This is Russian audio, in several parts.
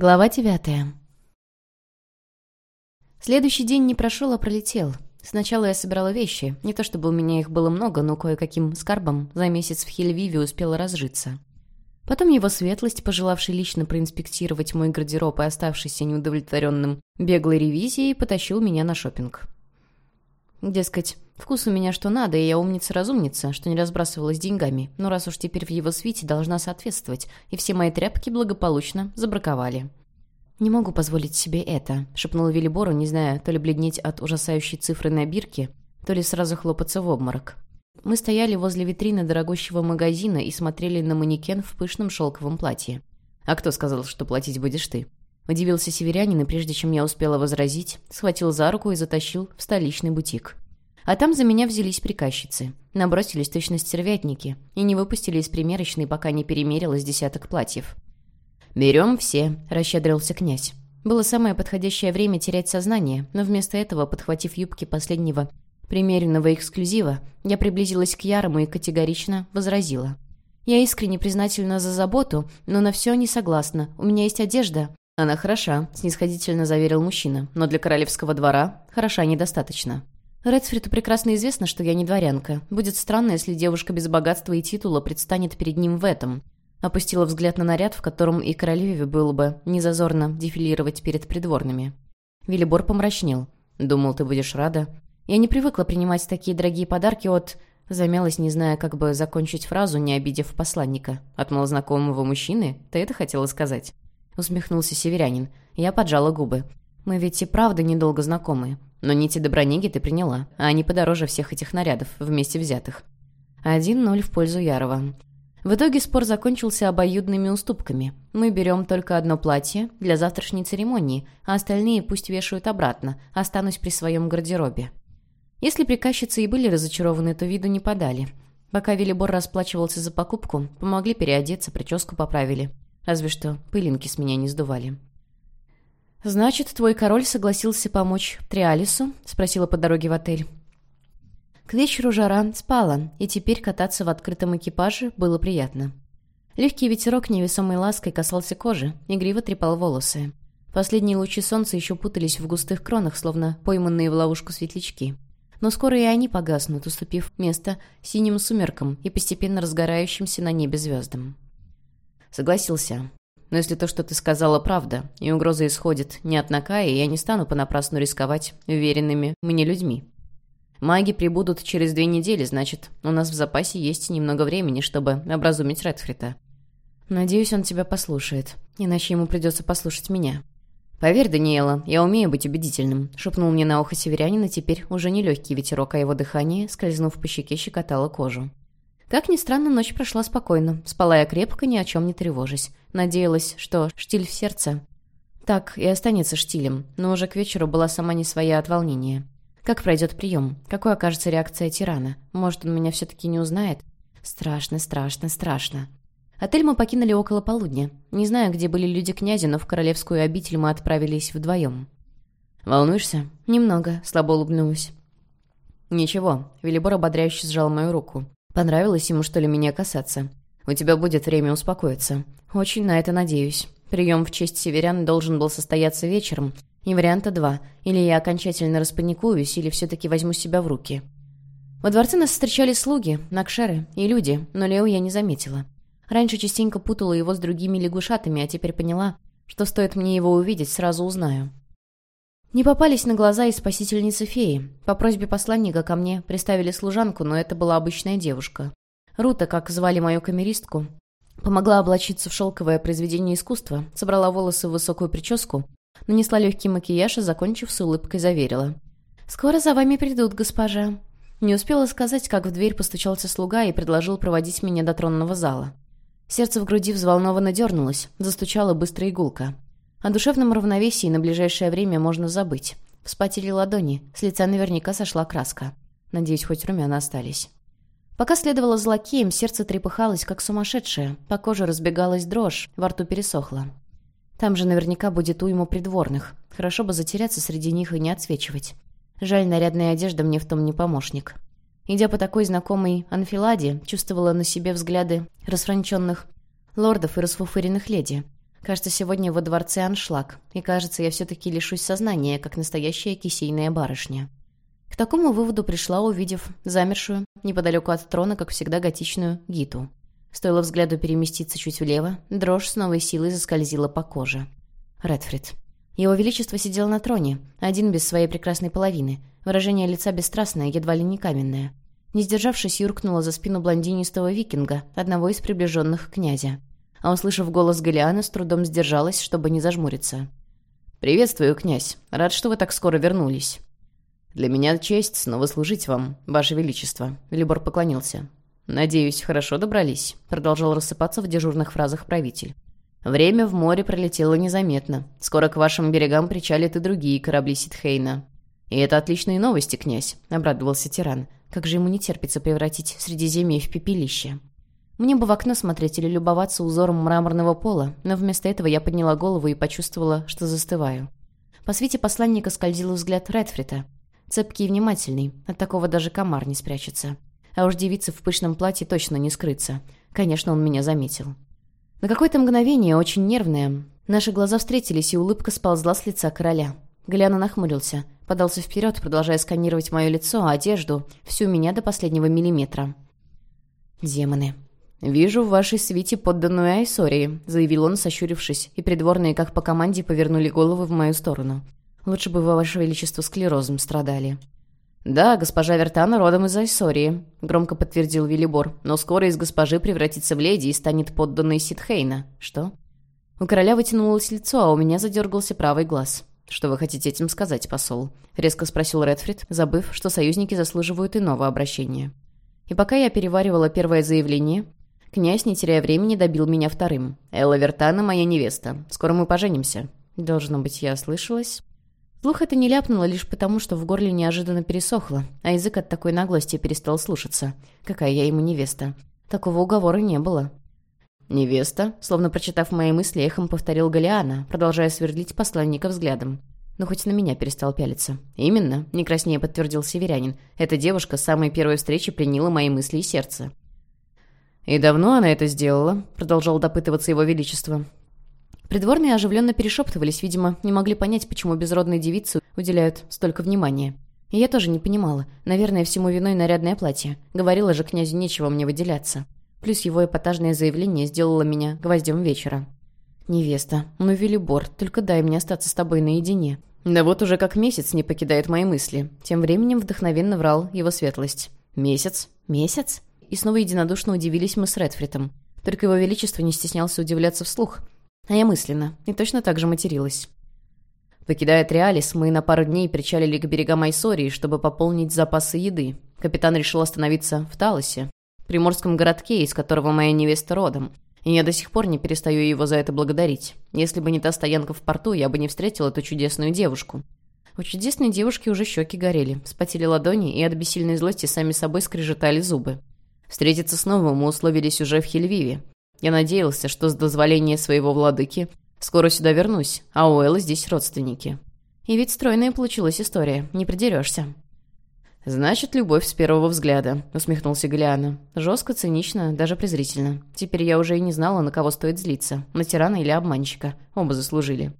Глава девятая. Следующий день не прошел, а пролетел. Сначала я собирала вещи. Не то чтобы у меня их было много, но кое-каким скарбом за месяц в Хельвиве успела разжиться. Потом его светлость, пожелавший лично проинспектировать мой гардероб и оставшийся неудовлетворенным беглой ревизией, потащил меня на шопинг. Дескать, вкус у меня что надо, и я умница-разумница, что не разбрасывалась деньгами, но раз уж теперь в его свите должна соответствовать, и все мои тряпки благополучно забраковали. «Не могу позволить себе это», — шепнула Велибору, не зная, то ли бледнеть от ужасающей цифры на бирке, то ли сразу хлопаться в обморок. Мы стояли возле витрины дорогущего магазина и смотрели на манекен в пышном шелковом платье. «А кто сказал, что платить будешь ты?» Удивился северянин, и прежде чем я успела возразить, схватил за руку и затащил в столичный бутик. А там за меня взялись приказчицы. Набросились точно стервятники и не выпустили из примерочной, пока не перемерилось десяток платьев. «Берем все», — расщедрился князь. Было самое подходящее время терять сознание, но вместо этого, подхватив юбки последнего примеренного эксклюзива, я приблизилась к Ярому и категорично возразила. «Я искренне признательна за заботу, но на все не согласна. У меня есть одежда, «Она хороша», — снисходительно заверил мужчина, «но для королевского двора хороша недостаточно». Редсфриту прекрасно известно, что я не дворянка. Будет странно, если девушка без богатства и титула предстанет перед ним в этом. Опустила взгляд на наряд, в котором и королеве было бы незазорно дефилировать перед придворными. Велибор помрачнел. «Думал, ты будешь рада?» Я не привыкла принимать такие дорогие подарки от... Замялась, не зная, как бы закончить фразу, не обидев посланника. «От малознакомого мужчины? Ты это хотела сказать?» Усмехнулся северянин. Я поджала губы. «Мы ведь и правда недолго знакомы. Но нити Доброниги ты приняла, а они подороже всех этих нарядов, вместе взятых». Один ноль в пользу Ярова. В итоге спор закончился обоюдными уступками. Мы берем только одно платье для завтрашней церемонии, а остальные пусть вешают обратно, останусь при своем гардеробе. Если приказчицы и были разочарованы, то виду не подали. Пока Велибор расплачивался за покупку, помогли переодеться, прическу поправили. Разве что пылинки с меня не сдували. «Значит, твой король согласился помочь Триалису?» — спросила по дороге в отель. К вечеру жара спала, и теперь кататься в открытом экипаже было приятно. Легкий ветерок невесомой лаской касался кожи, игриво трепал волосы. Последние лучи солнца еще путались в густых кронах, словно пойманные в ловушку светлячки. Но скоро и они погаснут, уступив место синим сумеркам и постепенно разгорающимся на небе звездам. Согласился. Но если то, что ты сказала, правда, и угроза исходит не от Накая, я не стану понапрасну рисковать уверенными мне людьми. Маги прибудут через две недели, значит, у нас в запасе есть немного времени, чтобы образумить Редфрита. Надеюсь, он тебя послушает, иначе ему придется послушать меня. «Поверь, Даниэла, я умею быть убедительным», — шепнул мне на ухо северянин, и теперь уже не легкий ветерок, а его дыхание, скользнув по щеке, щекотало кожу. Как ни странно, ночь прошла спокойно. Спала я крепко, ни о чем не тревожась. Надеялась, что штиль в сердце так и останется штилем, но уже к вечеру была сама не своя от волнения. Как пройдет прием? Какой окажется реакция тирана? Может, он меня все-таки не узнает? Страшно, страшно, страшно. Отель мы покинули около полудня. Не знаю, где были люди князя, но в королевскую обитель мы отправились вдвоем. «Волнуешься?» «Немного», — слабо улыбнулась. «Ничего», — Велибор ободряюще сжал мою руку. Понравилось ему, что ли, меня касаться? У тебя будет время успокоиться. Очень на это надеюсь. Прием в честь северян должен был состояться вечером. И варианта два. Или я окончательно распаникуюсь, или все-таки возьму себя в руки. Во дворце нас встречали слуги, накшеры и люди, но Лео я не заметила. Раньше частенько путала его с другими лягушатами, а теперь поняла, что стоит мне его увидеть, сразу узнаю. Не попались на глаза и спасительницы феи. По просьбе посланника ко мне приставили служанку, но это была обычная девушка. Рута, как звали мою камеристку, помогла облачиться в шелковое произведение искусства, собрала волосы в высокую прическу, нанесла легкий макияж и, закончив с улыбкой, заверила. «Скоро за вами придут, госпожа». Не успела сказать, как в дверь постучался слуга и предложил проводить меня до тронного зала. Сердце в груди взволнованно дернулось, застучала быстрая игулка. О душевном равновесии на ближайшее время можно забыть. Вспотели ладони, с лица наверняка сошла краска. Надеюсь, хоть румяна остались. Пока следовало за лакеем, сердце трепыхалось, как сумасшедшее, по коже разбегалась дрожь, во рту пересохло. Там же наверняка будет уйма придворных. Хорошо бы затеряться среди них и не отсвечивать. Жаль, нарядная одежда мне в том не помощник. Идя по такой знакомой анфиладе, чувствовала на себе взгляды расфранченных лордов и расфуфыренных леди. Кажется, сегодня во дворце аншлаг, и кажется, я все-таки лишусь сознания, как настоящая кисейная барышня. К такому выводу пришла, увидев замершую, неподалеку от трона, как всегда, готичную Гиту. Стоило взгляду переместиться чуть влево, дрожь с новой силой заскользила по коже. Редфрид. Его Величество сидел на троне, один без своей прекрасной половины. Выражение лица бесстрастное, едва ли не каменное. Не сдержавшись, юркнула за спину блондинистого викинга, одного из приближенных князя. А услышав голос Галиана, с трудом сдержалась, чтобы не зажмуриться. «Приветствую, князь. Рад, что вы так скоро вернулись». «Для меня честь снова служить вам, ваше величество», — Велибор поклонился. «Надеюсь, хорошо добрались», — продолжал рассыпаться в дежурных фразах правитель. «Время в море пролетело незаметно. Скоро к вашим берегам причалят и другие корабли Ситхейна». «И это отличные новости, князь», — обрадовался тиран. «Как же ему не терпится превратить Средиземье в пепелище». Мне бы в окно смотреть или любоваться узором мраморного пола, но вместо этого я подняла голову и почувствовала, что застываю. По свете посланника скользил взгляд Редфрита. Цепкий и внимательный, от такого даже комар не спрячется. А уж девица в пышном платье точно не скрыться. Конечно, он меня заметил. На какое-то мгновение, очень нервное, наши глаза встретились, и улыбка сползла с лица короля. Гляна нахмурился, подался вперед, продолжая сканировать мое лицо, одежду, всю меня до последнего миллиметра. «Демоны», «Вижу в вашей свите подданную Айсории», — заявил он, сощурившись, и придворные, как по команде, повернули головы в мою сторону. «Лучше бы вы, ваше величество, склерозом страдали». «Да, госпожа Вертана родом из Айсории», — громко подтвердил Виллибор, «но скоро из госпожи превратится в леди и станет подданной Ситхейна». «Что?» У короля вытянулось лицо, а у меня задергался правый глаз. «Что вы хотите этим сказать, посол?» — резко спросил Редфрид, забыв, что союзники заслуживают иного обращения. И пока я переваривала первое заявление, князь, не теряя времени, добил меня вторым. «Элла Вертана — моя невеста. Скоро мы поженимся». Должно быть, я ослышалась. Слух это не ляпнуло лишь потому, что в горле неожиданно пересохло, а язык от такой наглости перестал слушаться. Какая я ему невеста. Такого уговора не было. «Невеста?» Словно прочитав мои мысли, эхом повторил Галиана, продолжая свердлить посланника взглядом. Но хоть на меня перестал пялиться. «Именно», — не краснее подтвердил северянин. «Эта девушка с самой первой встречи приняла мои мысли и сердце». «И давно она это сделала?» — продолжал допытываться его величество. Придворные оживленно перешептывались, видимо, не могли понять, почему безродной девице уделяют столько внимания. И я тоже не понимала. Наверное, всему виной нарядное платье. Говорила же князю нечего мне выделяться. Плюс его эпатажное заявление сделало меня гвоздем вечера. «Невеста, ну, Велибор, только дай мне остаться с тобой наедине». Да вот уже как месяц не покидает мои мысли. Тем временем вдохновенно врал его светлость. «Месяц? Месяц?» И снова единодушно удивились мы с Редфритом. Только его величество не стеснялся удивляться вслух. А я мысленно. И точно так же материлась. Покидая Триалис, мы на пару дней причалили к берегам Айсории, чтобы пополнить запасы еды. Капитан решил остановиться в Талосе, приморском городке, из которого моя невеста родом. И я до сих пор не перестаю его за это благодарить. Если бы не та стоянка в порту, я бы не встретил эту чудесную девушку. У чудесной девушки уже щеки горели, вспотели ладони, и от бессильной злости сами собой скрежетали зубы. Встретиться снова мы условились уже в Хельвиве. Я надеялся, что с дозволения своего владыки скоро сюда вернусь, а у Эллы здесь родственники. И ведь стройная получилась история, не придерешься. «Значит, любовь с первого взгляда», — усмехнулся Галиана. Жестко, цинично, даже презрительно. Теперь я уже и не знала, на кого стоит злиться. На тирана или обманщика. Оба заслужили.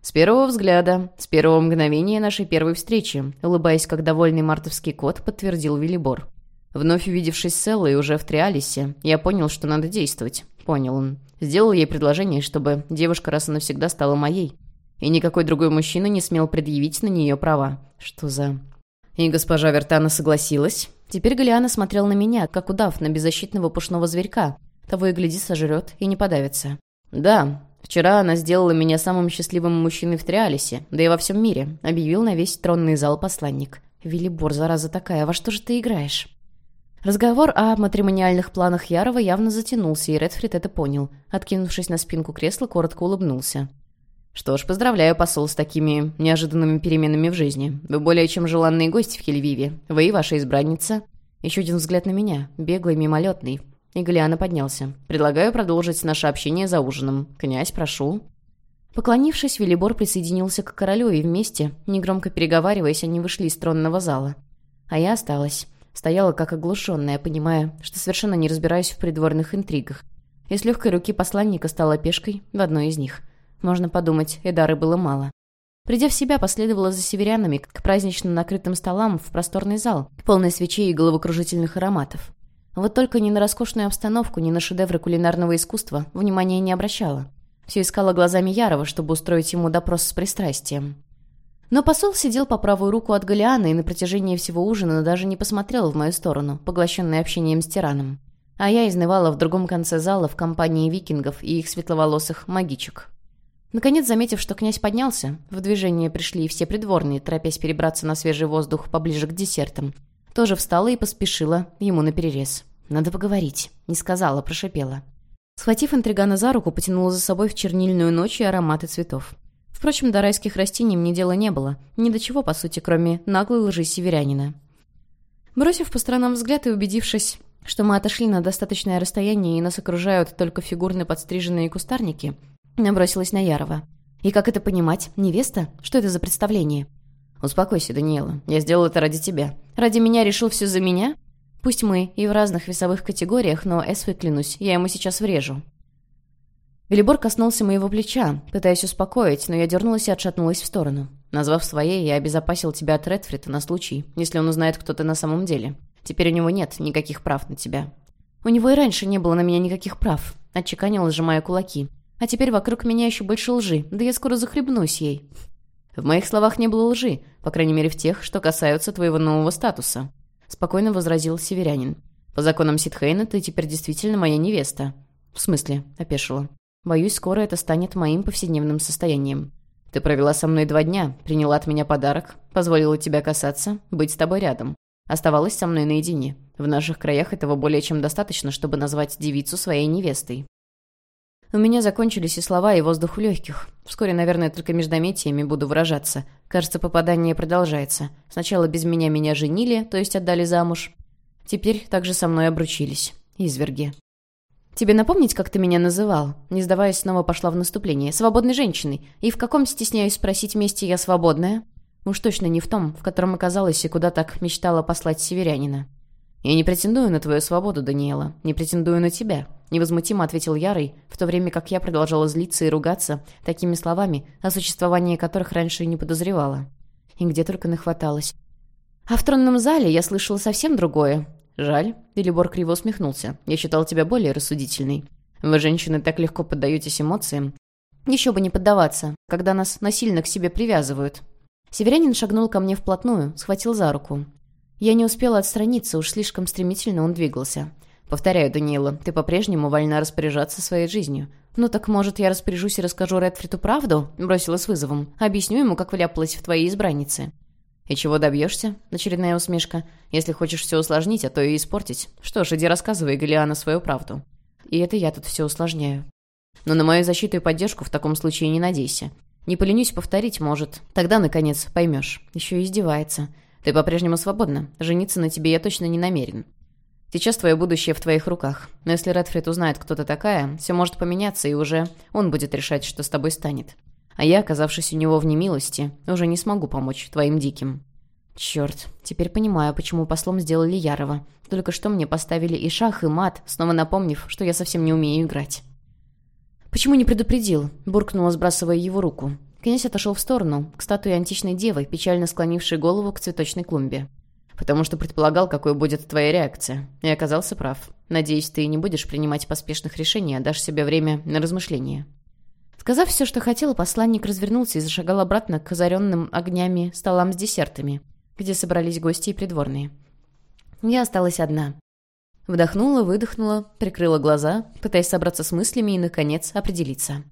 «С первого взгляда, с первого мгновения нашей первой встречи», улыбаясь, как довольный мартовский кот, подтвердил Виллибор. Вновь увидевшись с Эллой уже в Триалисе, я понял, что надо действовать. Понял он. Сделал ей предложение, чтобы девушка раз и навсегда стала моей. И никакой другой мужчина не смел предъявить на нее права. Что за... И госпожа Вертана согласилась. Теперь Галиана смотрел на меня, как удав на беззащитного пушного зверька. Того и гляди сожрет и не подавится. «Да, вчера она сделала меня самым счастливым мужчиной в Триалисе, да и во всем мире», объявил на весь тронный зал посланник. «Виллибор, зараза такая, во что же ты играешь?» Разговор о матримониальных планах Ярова явно затянулся, и Редфрид это понял. Откинувшись на спинку кресла, коротко улыбнулся. «Что ж, поздравляю, посол, с такими неожиданными переменами в жизни. Вы более чем желанные гости в Хельвиве. Вы и ваша избранница». Еще один взгляд на меня, беглый, мимолетный. И Галиана поднялся. «Предлагаю продолжить наше общение за ужином. Князь, прошу». Поклонившись, Велибор присоединился к королю, и вместе, негромко переговариваясь, они вышли из тронного зала. А я осталась. Стояла как оглушенная, понимая, что совершенно не разбираюсь в придворных интригах. и с легкой руки посланника стала пешкой в одной из них. Можно подумать, Эдары было мало. Придя в себя, последовала за северянами к празднично накрытым столам в просторный зал, полный свечей и головокружительных ароматов. Вот только ни на роскошную обстановку, ни на шедевры кулинарного искусства внимания не обращала. Все искала глазами Ярова, чтобы устроить ему допрос с пристрастием. Но посол сидел по правую руку от Галиана и на протяжении всего ужина даже не посмотрел в мою сторону, поглощенный общением с тираном. А я изнывала в другом конце зала в компании викингов и их светловолосых магичек. Наконец, заметив, что князь поднялся, в движение пришли все придворные, торопясь перебраться на свежий воздух поближе к десертам. Тоже встала и поспешила ему на перерез. «Надо поговорить», — не сказала, прошипела. Схватив интригана за руку, потянула за собой в чернильную ночь и ароматы цветов. Впрочем, до райских растений мне дела не было. Ни до чего, по сути, кроме наглой лжи северянина. Бросив по сторонам взгляд и убедившись, что мы отошли на достаточное расстояние и нас окружают только фигурно подстриженные кустарники, Набросилась на Ярова. «И как это понимать? Невеста? Что это за представление?» «Успокойся, Даниэла. Я сделал это ради тебя. Ради меня решил все за меня? Пусть мы и в разных весовых категориях, но, Эсвы, клянусь, я ему сейчас врежу». Велибор коснулся моего плеча, пытаясь успокоить, но я дернулась и отшатнулась в сторону. Назвав своей, я обезопасил тебя от Редфрита на случай, если он узнает, кто ты на самом деле. Теперь у него нет никаких прав на тебя. У него и раньше не было на меня никаких прав, отчеканила, сжимая кулаки. А теперь вокруг меня еще больше лжи, да я скоро захлебнусь ей. В моих словах не было лжи, по крайней мере в тех, что касаются твоего нового статуса. Спокойно возразил северянин. По законам Ситхейна ты теперь действительно моя невеста. В смысле? Опешила. Боюсь, скоро это станет моим повседневным состоянием. Ты провела со мной два дня, приняла от меня подарок, позволила тебя касаться, быть с тобой рядом. Оставалась со мной наедине. В наших краях этого более чем достаточно, чтобы назвать девицу своей невестой. У меня закончились и слова, и воздух в легких. Вскоре, наверное, только междометиями буду выражаться. Кажется, попадание продолжается. Сначала без меня меня женили, то есть отдали замуж. Теперь также со мной обручились. Изверги. «Тебе напомнить, как ты меня называл?» Не сдаваясь, снова пошла в наступление. «Свободной женщиной. И в каком, стесняюсь спросить, месте я свободная?» Уж точно не в том, в котором оказалась и куда так мечтала послать северянина. «Я не претендую на твою свободу, Даниэла. Не претендую на тебя. Невозмутимо ответил Ярый, в то время как я продолжала злиться и ругаться такими словами, о существовании которых раньше и не подозревала. И где только нахваталось. А в тронном зале я слышала совсем другое. Жаль, Велибор криво усмехнулся. Я считал тебя более рассудительной. Вы, женщины, так легко поддаетесь эмоциям. Еще бы не поддаваться, когда нас насильно к себе привязывают. Северянин шагнул ко мне вплотную, схватил за руку. Я не успела отстраниться, уж слишком стремительно он двигался. «Повторяю, Даниэла, ты по-прежнему вольна распоряжаться своей жизнью». «Ну так, может, я распоряжусь и расскажу Редфриту правду?» — бросила с вызовом. «Объясню ему, как вляпалась в твоей избраннице». «И чего добьешься?» — очередная усмешка. «Если хочешь все усложнить, а то и испортить. Что ж, иди рассказывай Галиана свою правду». И это я тут все усложняю. Но на мою защиту и поддержку в таком случае не надейся. Не поленюсь повторить, может. Тогда, наконец, поймешь. Еще и издевается. Ты по-прежнему свободна. Жениться на тебе я точно не намерен. Сейчас твое будущее в твоих руках. Но если Редфрид узнает, кто ты такая, все может поменяться, и уже он будет решать, что с тобой станет. А я, оказавшись у него в немилости, уже не смогу помочь твоим диким. Черт, теперь понимаю, почему послом сделали Ярова. Только что мне поставили и шах, и мат, снова напомнив, что я совсем не умею играть. «Почему не предупредил?» — буркнула, сбрасывая его руку. Князь отошел в сторону, к статуе античной девы, печально склонившей голову к цветочной клумбе потому что предполагал, какой будет твоя реакция. И оказался прав. Надеюсь, ты не будешь принимать поспешных решений, а дашь себе время на размышления». Сказав все, что хотел, посланник развернулся и зашагал обратно к озаренным огнями столам с десертами, где собрались гости и придворные. Я осталась одна. Вдохнула, выдохнула, прикрыла глаза, пытаясь собраться с мыслями и, наконец, определиться.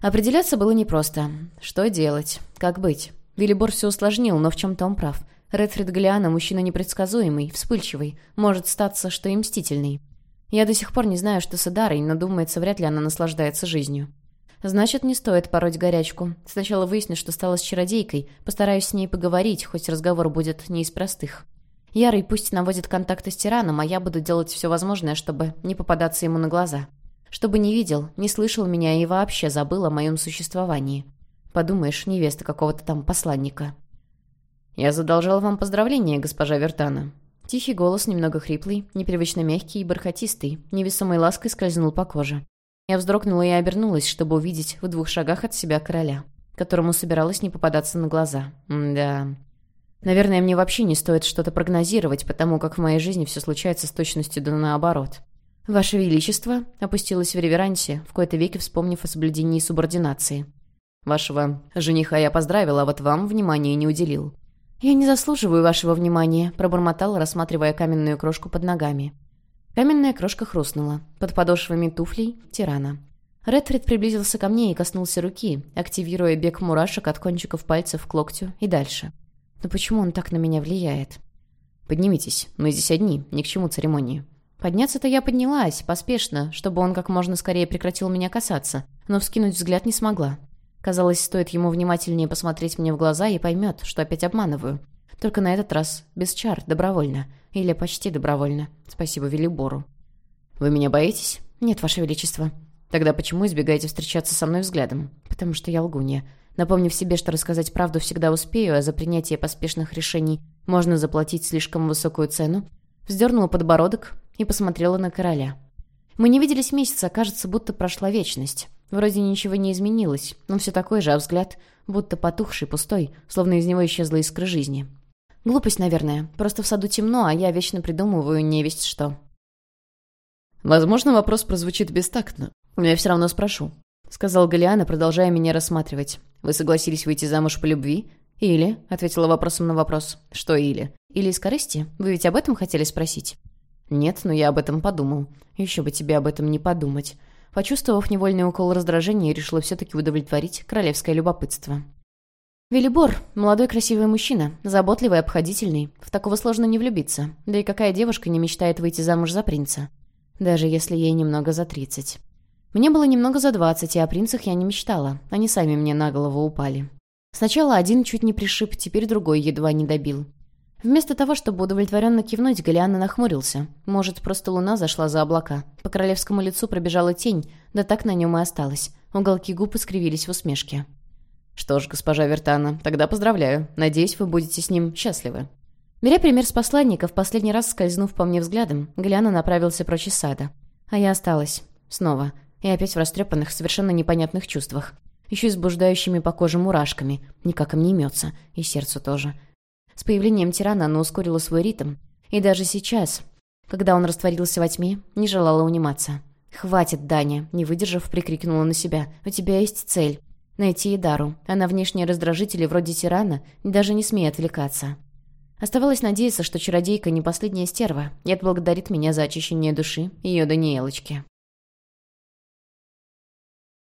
Определяться было непросто. Что делать? Как быть? Виллибор все усложнил, но в чем-то он прав. Редфрид Галиана мужчина непредсказуемый, вспыльчивый, может статься, что и мстительный. Я до сих пор не знаю, что с Идарой, но думается, вряд ли она наслаждается жизнью. Значит, не стоит пороть горячку. Сначала выясню, что стало с чародейкой, постараюсь с ней поговорить, хоть разговор будет не из простых. Ярый пусть наводит контакты с тираном, а я буду делать все возможное, чтобы не попадаться ему на глаза. Чтобы не видел, не слышал меня и вообще забыл о моем существовании. Подумаешь, невеста какого-то там посланника. «Я задолжал вам поздравления, госпожа Вертана». Тихий голос, немного хриплый, непривычно мягкий и бархатистый, невесомой лаской скользнул по коже. Я вздрогнула и обернулась, чтобы увидеть в двух шагах от себя короля, которому собиралась не попадаться на глаза. Да. Наверное, мне вообще не стоит что-то прогнозировать, потому как в моей жизни все случается с точностью да наоборот. «Ваше Величество», — опустилась в реверансе, в кои-то веки вспомнив о соблюдении субординации. «Вашего жениха я поздравил, а вот вам внимания не уделил». «Я не заслуживаю вашего внимания», — пробормотал, рассматривая каменную крошку под ногами. Каменная крошка хрустнула. Под подошвами туфлей — тирана. Редфрид приблизился ко мне и коснулся руки, активируя бег мурашек от кончиков пальцев к локтю и дальше. Но почему он так на меня влияет? «Поднимитесь, мы здесь одни, ни к чему церемонии». Подняться-то я поднялась, поспешно, чтобы он как можно скорее прекратил меня касаться, но вскинуть взгляд не смогла. Казалось, стоит ему внимательнее посмотреть мне в глаза и поймет, что опять обманываю. Только на этот раз без чар, добровольно. Или почти добровольно. Спасибо Велибору. «Вы меня боитесь?» «Нет, Ваше Величество». «Тогда почему избегаете встречаться со мной взглядом?» «Потому что я лгунья. Напомнив себе, что рассказать правду всегда успею, а за принятие поспешных решений можно заплатить слишком высокую цену, вздернула подбородок и посмотрела на короля. Мы не виделись месяца, кажется, будто прошла вечность. Вроде ничего не изменилось, но все такой же, а взгляд будто потухший, пустой, словно из него исчезла искра жизни. Глупость, наверное. Просто в саду темно, а я вечно придумываю невесть что. Возможно, вопрос прозвучит бестактно, но я все равно спрошу. Сказал Галиана, продолжая меня рассматривать. Вы согласились выйти замуж по любви? «Или?» — ответила вопросом на вопрос. «Что «или?» «Или из корысти? Вы ведь об этом хотели спросить?» «Нет, но я об этом подумал. Еще бы тебе об этом не подумать». Почувствовав невольный укол раздражения, решила все-таки удовлетворить королевское любопытство. Велибор — молодой красивый мужчина, заботливый, обходительный. В такого сложно не влюбиться. Да и какая девушка не мечтает выйти замуж за принца? Даже если ей немного за тридцать. Мне было немного за двадцать, и о принцах я не мечтала. Они сами мне на голову упали. Сначала один чуть не пришиб, теперь другой едва не добил. Вместо того, чтобы удовлетворенно кивнуть, Галиана нахмурился. Может, просто луна зашла за облака. По королевскому лицу пробежала тень, да так на нем и осталось. Уголки губ искривились в усмешке. «Что ж, госпожа Вертана, тогда поздравляю. Надеюсь, вы будете с ним счастливы». Беря пример с посланника, в последний раз скользнув по мне взглядом, Галиана направился прочь из сада. А я осталась. Снова. И опять в растрепанных, совершенно непонятных чувствах. Еще и с по коже мурашками. Никак им не имется. И сердцу тоже. С появлением тирана она ускорила свой ритм. И даже сейчас, когда он растворился во тьме, не желала униматься. «Хватит, Даня!» — не выдержав, прикрикнула на себя. «У тебя есть цель. Найти Идару. А на внешние раздражители вроде тирана даже не смей отвлекаться». Оставалось надеяться, что чародейка не последняя стерва и отблагодарит меня за очищение души ее Даниэлочки.